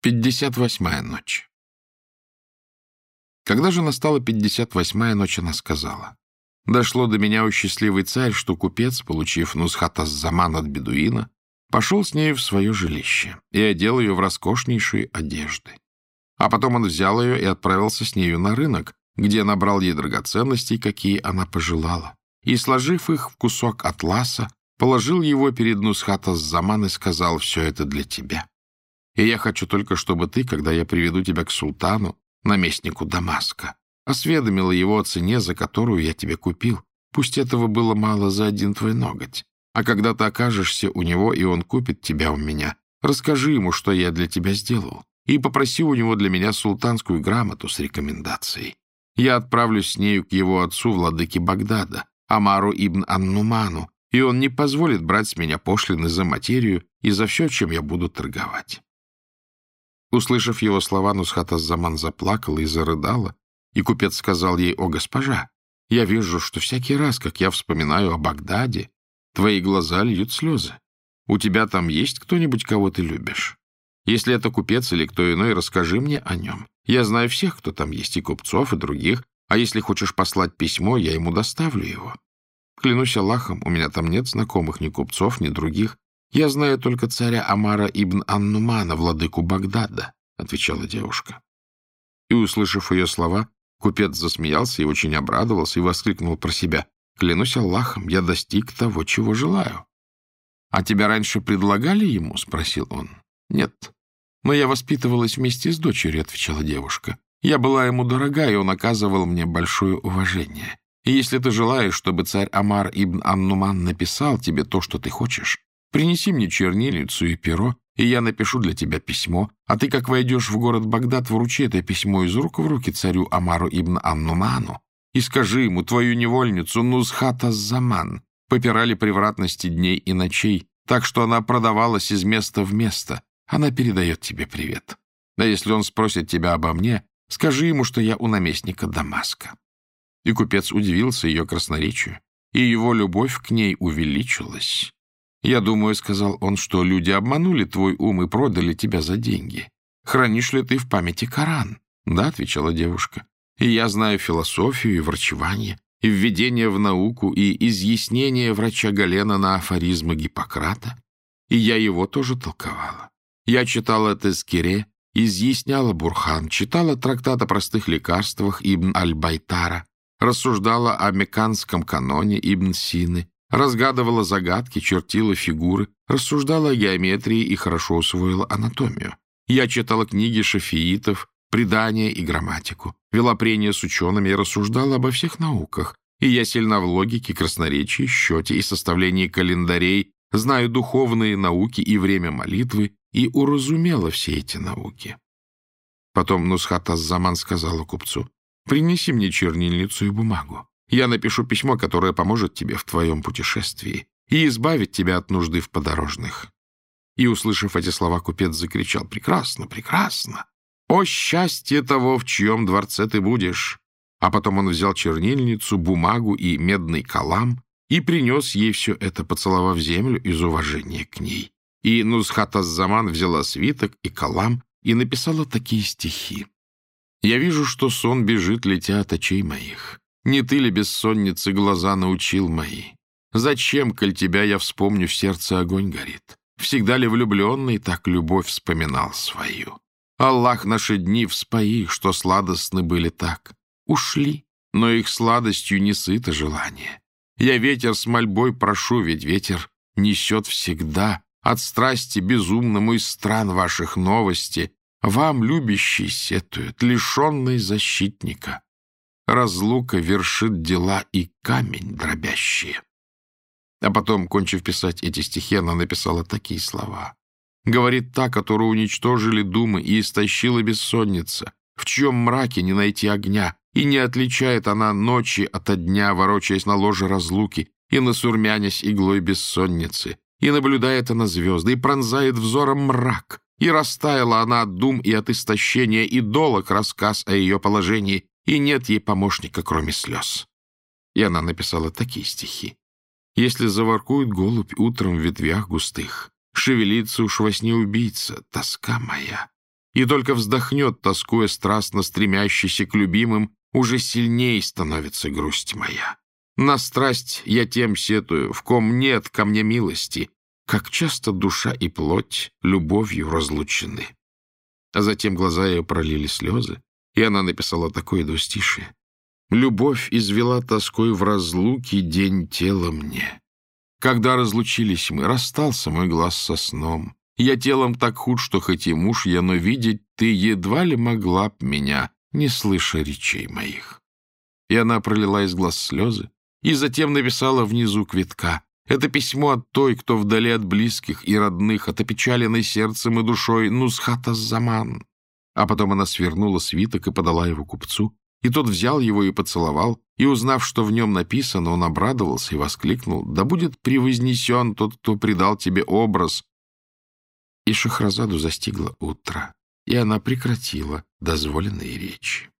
Пятьдесят восьмая ночь. Когда же настала пятьдесят восьмая ночь, она сказала, «Дошло до меня, у счастливый царь, что купец, получив нусхата заман от бедуина, пошел с нею в свое жилище и одел ее в роскошнейшие одежды. А потом он взял ее и отправился с нею на рынок, где набрал ей драгоценностей, какие она пожелала, и, сложив их в кусок атласа, положил его перед Нусхата Заман и сказал, «Все это для тебя». И я хочу только, чтобы ты, когда я приведу тебя к султану, наместнику Дамаска, осведомила его о цене, за которую я тебе купил. Пусть этого было мало за один твой ноготь. А когда ты окажешься у него, и он купит тебя у меня, расскажи ему, что я для тебя сделал, и попроси у него для меня султанскую грамоту с рекомендацией. Я отправлюсь с нею к его отцу, владыке Багдада, Амару ибн Аннуману, и он не позволит брать с меня пошлины за материю и за все, чем я буду торговать. Услышав его слова, Нусхата Заман заплакала и зарыдала, и купец сказал ей, «О, госпожа, я вижу, что всякий раз, как я вспоминаю о Багдаде, твои глаза льют слезы. У тебя там есть кто-нибудь, кого ты любишь? Если это купец или кто иной, расскажи мне о нем. Я знаю всех, кто там есть, и купцов, и других, а если хочешь послать письмо, я ему доставлю его. Клянусь Аллахом, у меня там нет знакомых ни купцов, ни других, «Я знаю только царя Амара ибн Аннумана, владыку Багдада», — отвечала девушка. И, услышав ее слова, купец засмеялся и очень обрадовался и воскликнул про себя. «Клянусь Аллахом, я достиг того, чего желаю». «А тебя раньше предлагали ему?» — спросил он. «Нет. Но я воспитывалась вместе с дочерью», — отвечала девушка. «Я была ему дорога, и он оказывал мне большое уважение. И если ты желаешь, чтобы царь Амар ибн Аннуман написал тебе то, что ты хочешь, Принеси мне чернильницу и перо, и я напишу для тебя письмо, а ты, как войдешь в город Багдад, вручи это письмо из рук в руки царю Амару ибн Аннуману и скажи ему, твою невольницу Нузхата Заман попирали превратности дней и ночей, так что она продавалась из места в место. Она передает тебе привет. А если он спросит тебя обо мне, скажи ему, что я у наместника Дамаска». И купец удивился ее красноречию, и его любовь к ней увеличилась. «Я думаю, — сказал он, — что люди обманули твой ум и продали тебя за деньги. Хранишь ли ты в памяти Коран?» «Да», — отвечала девушка. «И я знаю философию и врачевание, и введение в науку, и изъяснение врача Галена на афоризмы Гиппократа. И я его тоже толковала. Я читала Тезкире, изъясняла Бурхан, читала трактат о простых лекарствах Ибн Аль-Байтара, рассуждала о меканском каноне Ибн Сины, разгадывала загадки, чертила фигуры, рассуждала о геометрии и хорошо усвоила анатомию. Я читала книги шафиитов, предания и грамматику, вела прения с учеными и рассуждала обо всех науках. И я сильна в логике, красноречии, счете и составлении календарей, знаю духовные науки и время молитвы, и уразумела все эти науки. Потом Нусхат Аззаман сказала купцу, «Принеси мне чернильницу и бумагу. Я напишу письмо, которое поможет тебе в твоем путешествии и избавит тебя от нужды в подорожных». И, услышав эти слова, купец закричал «Прекрасно, прекрасно! О счастье того, в чьем дворце ты будешь!» А потом он взял чернильницу, бумагу и медный калам и принес ей все это, поцеловав землю из уважения к ней. И Нузхат Заман взяла свиток и калам и написала такие стихи. «Я вижу, что сон бежит, летя от очей моих. Не ты ли бессонницы глаза научил мои? Зачем, коль тебя я вспомню, в сердце огонь горит? Всегда ли влюбленный так любовь вспоминал свою? Аллах наши дни вспои, что сладостны были так. Ушли, но их сладостью не сыто желание. Я ветер с мольбой прошу, ведь ветер несет всегда от страсти безумному из стран ваших новости. Вам, любящий, сетует, лишенный защитника разлука вершит дела и камень дробящие. А потом, кончив писать эти стихи, она написала такие слова. Говорит та, которую уничтожили думы и истощила бессонница, в чьем мраке не найти огня, и не отличает она ночи от дня, ворочаясь на ложе разлуки и насурмянясь иглой бессонницы, и наблюдает она звезды, и пронзает взором мрак, и растаяла она от дум и от истощения, и долог рассказ о ее положении, и нет ей помощника, кроме слез. И она написала такие стихи. «Если заворкует голубь утром в ветвях густых, шевелится уж во сне убийца, тоска моя, и только вздохнет, тоскуя страстно стремящийся к любимым, уже сильней становится грусть моя. На страсть я тем сетую, в ком нет ко мне милости, как часто душа и плоть любовью разлучены. А затем глаза ее пролили слезы, и она написала такое двустишие. «Любовь извела тоской в разлуке день тела мне. Когда разлучились мы, расстался мой глаз со сном. Я телом так худ, что хоть и муж я, но видеть ты едва ли могла б меня, не слыша речей моих». И она пролила из глаз слезы, и затем написала внизу квитка. Это письмо от той, кто вдали от близких и родных, от опечаленной сердцем и душой Нусхата Заман. А потом она свернула свиток и подала его купцу, и тот взял его и поцеловал, и, узнав, что в нем написано, он обрадовался и воскликнул, «Да будет превознесен тот, кто придал тебе образ!» И Шахразаду застигло утро, и она прекратила дозволенные речи.